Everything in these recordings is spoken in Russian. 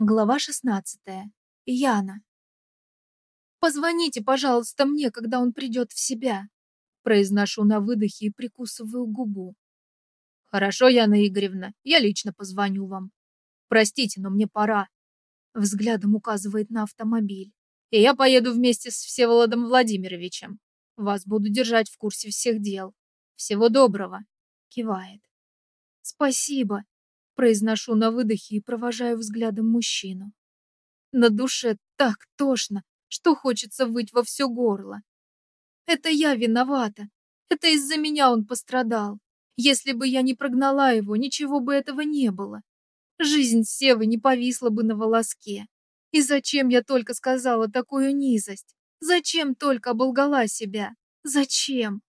Глава 16. Яна. «Позвоните, пожалуйста, мне, когда он придет в себя», произношу на выдохе и прикусываю губу. «Хорошо, Яна Игоревна, я лично позвоню вам. Простите, но мне пора», взглядом указывает на автомобиль. «И я поеду вместе с Всеволодом Владимировичем. Вас буду держать в курсе всех дел. Всего доброго», кивает. «Спасибо», Произношу на выдохе и провожаю взглядом мужчину. На душе так тошно, что хочется выть во все горло. Это я виновата. Это из-за меня он пострадал. Если бы я не прогнала его, ничего бы этого не было. Жизнь Севы не повисла бы на волоске. И зачем я только сказала такую низость? Зачем только оболгала себя? Зачем?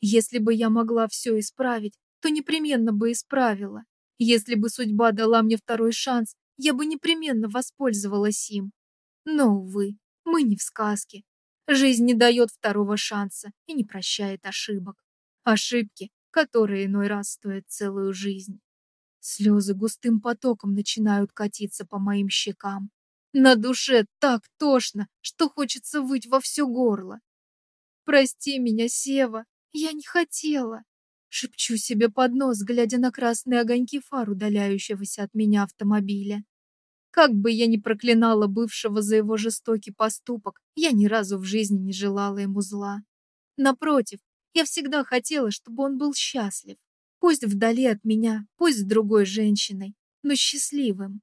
Если бы я могла все исправить, то непременно бы исправила. Если бы судьба дала мне второй шанс, я бы непременно воспользовалась им. Но, увы, мы не в сказке. Жизнь не дает второго шанса и не прощает ошибок. Ошибки, которые иной раз стоят целую жизнь. Слезы густым потоком начинают катиться по моим щекам. На душе так тошно, что хочется выть во все горло. Прости меня, Сева, я не хотела. Шепчу себе под нос, глядя на красные огоньки фар удаляющегося от меня автомобиля. Как бы я ни проклинала бывшего за его жестокий поступок, я ни разу в жизни не желала ему зла. Напротив, я всегда хотела, чтобы он был счастлив. Пусть вдали от меня, пусть с другой женщиной, но счастливым.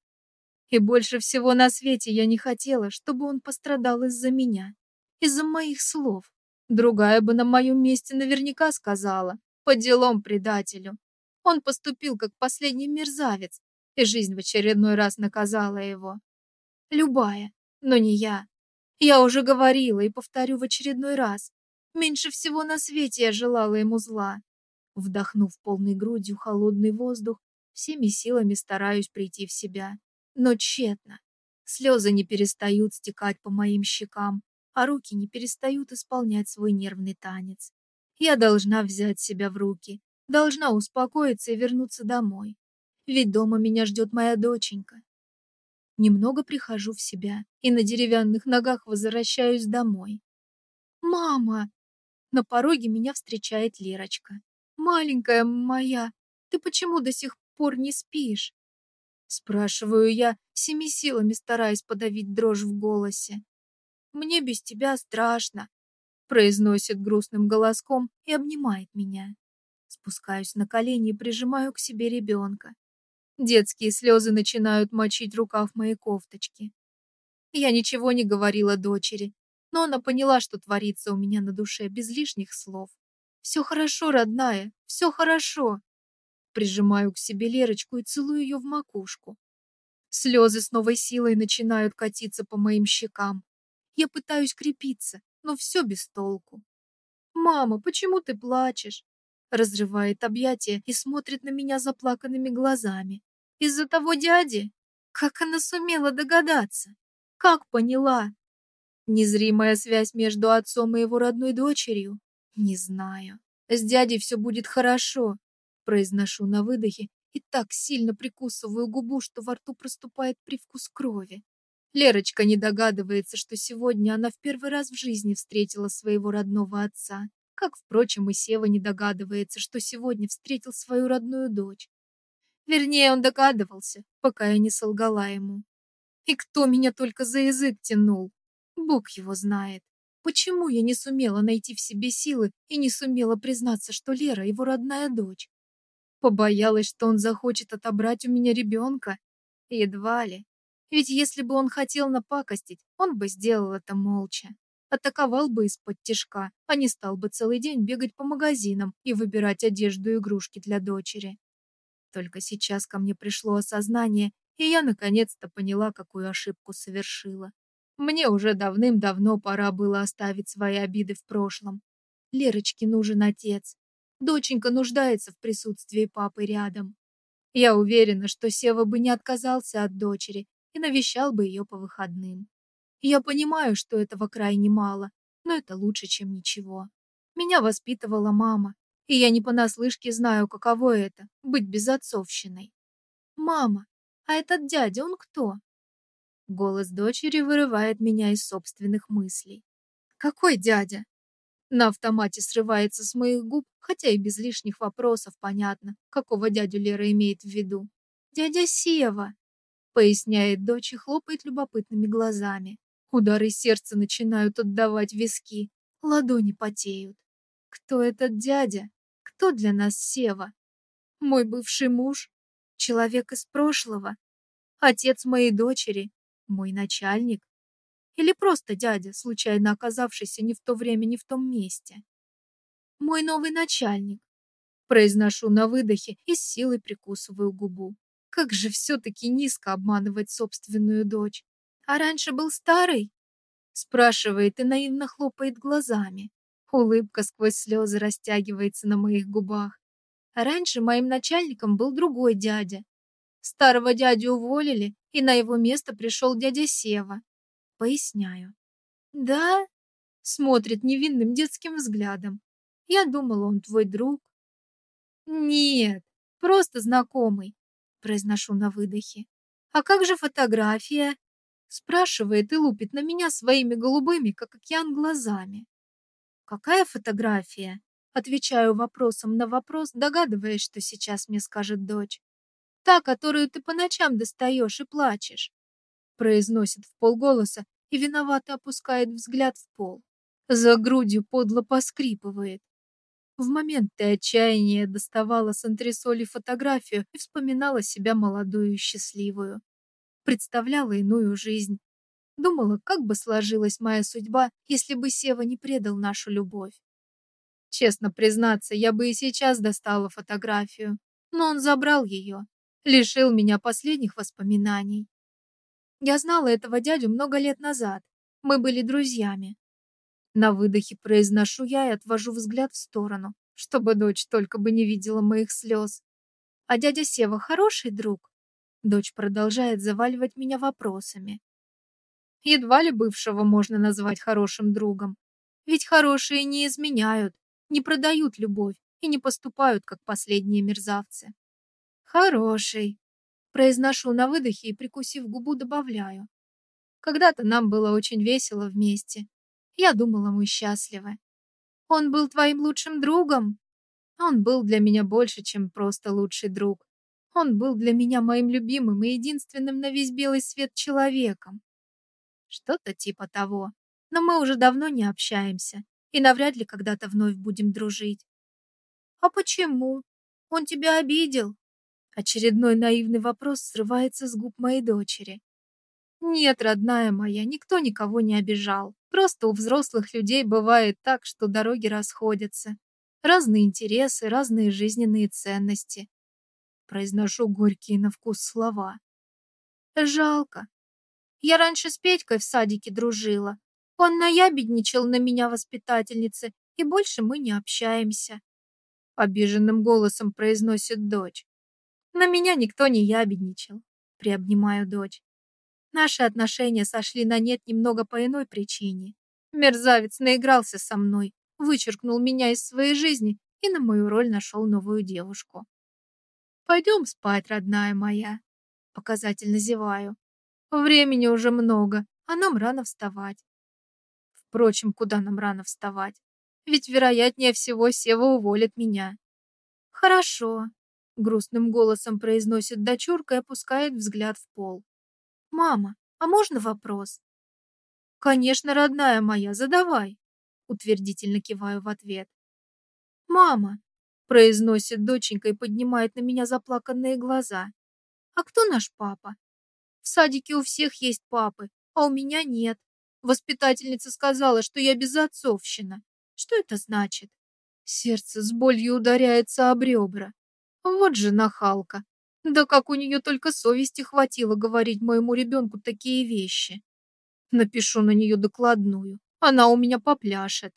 И больше всего на свете я не хотела, чтобы он пострадал из-за меня, из-за моих слов. Другая бы на моем месте наверняка сказала, по делам предателю. Он поступил как последний мерзавец, и жизнь в очередной раз наказала его. Любая, но не я. Я уже говорила и повторю в очередной раз. Меньше всего на свете я желала ему зла. Вдохнув полной грудью холодный воздух, всеми силами стараюсь прийти в себя. Но тщетно. Слезы не перестают стекать по моим щекам, а руки не перестают исполнять свой нервный танец. Я должна взять себя в руки, должна успокоиться и вернуться домой. Ведь дома меня ждет моя доченька. Немного прихожу в себя и на деревянных ногах возвращаюсь домой. «Мама!» На пороге меня встречает Лерочка. «Маленькая моя, ты почему до сих пор не спишь?» Спрашиваю я, всеми силами стараясь подавить дрожь в голосе. «Мне без тебя страшно произносит грустным голоском и обнимает меня. Спускаюсь на колени и прижимаю к себе ребенка. Детские слезы начинают мочить рукав моей кофточки. Я ничего не говорила дочери, но она поняла, что творится у меня на душе без лишних слов. «Все хорошо, родная, все хорошо!» Прижимаю к себе Лерочку и целую ее в макушку. Слезы с новой силой начинают катиться по моим щекам. Я пытаюсь крепиться, но все без толку. «Мама, почему ты плачешь?» Разрывает объятия и смотрит на меня заплаканными глазами. «Из-за того дяди? Как она сумела догадаться? Как поняла?» Незримая связь между отцом и его родной дочерью? Не знаю. С дядей все будет хорошо, произношу на выдохе и так сильно прикусываю губу, что во рту проступает привкус крови. Лерочка не догадывается, что сегодня она в первый раз в жизни встретила своего родного отца. Как, впрочем, и Сева не догадывается, что сегодня встретил свою родную дочь. Вернее, он догадывался, пока я не солгала ему. И кто меня только за язык тянул? Бог его знает. Почему я не сумела найти в себе силы и не сумела признаться, что Лера его родная дочь? Побоялась, что он захочет отобрать у меня ребенка? Едва ли. Ведь если бы он хотел напакостить, он бы сделал это молча. Атаковал бы из-под тишка, а не стал бы целый день бегать по магазинам и выбирать одежду и игрушки для дочери. Только сейчас ко мне пришло осознание, и я наконец-то поняла, какую ошибку совершила. Мне уже давным-давно пора было оставить свои обиды в прошлом. Лерочке нужен отец. Доченька нуждается в присутствии папы рядом. Я уверена, что Сева бы не отказался от дочери и навещал бы ее по выходным. Я понимаю, что этого крайне мало, но это лучше, чем ничего. Меня воспитывала мама, и я не понаслышке знаю, каково это — быть безотцовщиной. «Мама, а этот дядя, он кто?» Голос дочери вырывает меня из собственных мыслей. Какой дядя? На автомате срывается с моих губ, хотя и без лишних вопросов понятно, какого дядю Лера имеет в виду. «Дядя Сева», — поясняет дочь и хлопает любопытными глазами. Удары сердца начинают отдавать виски, ладони потеют. Кто этот дядя? Кто для нас Сева? Мой бывший муж? Человек из прошлого? Отец моей дочери? Мой начальник? Или просто дядя, случайно оказавшийся не в то время, не в том месте? Мой новый начальник. Произношу на выдохе и с силой прикусываю губу. Как же все-таки низко обманывать собственную дочь. А раньше был старый? Спрашивает и наивно хлопает глазами. Улыбка сквозь слезы растягивается на моих губах. А раньше моим начальником был другой дядя. Старого дядю уволили, и на его место пришел дядя Сева. Поясняю. «Да?» — смотрит невинным детским взглядом. «Я думала, он твой друг». «Нет, просто знакомый», — произношу на выдохе. «А как же фотография?» Спрашивает и лупит на меня своими голубыми, как океан, глазами. «Какая фотография?» Отвечаю вопросом на вопрос, догадываясь, что сейчас мне скажет дочь. «Та, которую ты по ночам достаешь и плачешь произносит в полголоса и виновато опускает взгляд в пол. За грудью подло поскрипывает. В моменты отчаяния доставала с антресоли фотографию и вспоминала себя молодую и счастливую. Представляла иную жизнь. Думала, как бы сложилась моя судьба, если бы Сева не предал нашу любовь. Честно признаться, я бы и сейчас достала фотографию, но он забрал ее, лишил меня последних воспоминаний. Я знала этого дядю много лет назад. Мы были друзьями. На выдохе произношу я и отвожу взгляд в сторону, чтобы дочь только бы не видела моих слез. А дядя Сева хороший друг? Дочь продолжает заваливать меня вопросами. Едва ли бывшего можно назвать хорошим другом. Ведь хорошие не изменяют, не продают любовь и не поступают, как последние мерзавцы. Хороший, Произношу на выдохе и, прикусив губу, добавляю. Когда-то нам было очень весело вместе. Я думала, мы счастливы. Он был твоим лучшим другом? Он был для меня больше, чем просто лучший друг. Он был для меня моим любимым и единственным на весь белый свет человеком. Что-то типа того. Но мы уже давно не общаемся и навряд ли когда-то вновь будем дружить. А почему? Он тебя обидел? Очередной наивный вопрос срывается с губ моей дочери. Нет, родная моя, никто никого не обижал. Просто у взрослых людей бывает так, что дороги расходятся. Разные интересы, разные жизненные ценности. Произношу горькие на вкус слова. Жалко. Я раньше с Петькой в садике дружила. Он наябедничал на меня воспитательнице, и больше мы не общаемся. Обиженным голосом произносит дочь. На меня никто не ябедничал. Приобнимаю дочь. Наши отношения сошли на нет немного по иной причине. Мерзавец наигрался со мной, вычеркнул меня из своей жизни и на мою роль нашел новую девушку. «Пойдем спать, родная моя», — показательно зеваю. «Времени уже много, а нам рано вставать». Впрочем, куда нам рано вставать? Ведь, вероятнее всего, Сева уволит меня. «Хорошо», грустным голосом произносит дочурка и опускает взгляд в пол. Мама, а можно вопрос? Конечно, родная моя, задавай, утвердительно киваю в ответ. Мама, произносит доченька и поднимает на меня заплаканные глаза. А кто наш папа? В садике у всех есть папы, а у меня нет. Воспитательница сказала, что я безотцовщина. Что это значит? Сердце с болью ударяется об ребра. Вот же нахалка. Да как у нее только совести хватило говорить моему ребенку такие вещи. Напишу на нее докладную. Она у меня попляшет.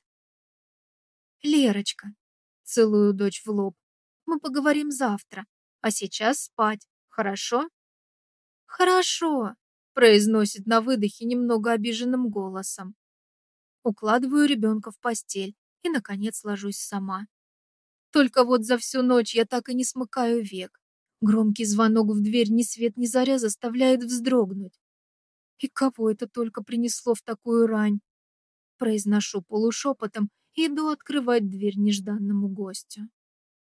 Лерочка, целую дочь в лоб. Мы поговорим завтра, а сейчас спать, хорошо? Хорошо, произносит на выдохе немного обиженным голосом. Укладываю ребенка в постель и, наконец, ложусь сама. Только вот за всю ночь я так и не смыкаю век. Громкий звонок в дверь ни свет ни заря заставляет вздрогнуть. И кого это только принесло в такую рань? Произношу полушепотом и иду открывать дверь нежданному гостю.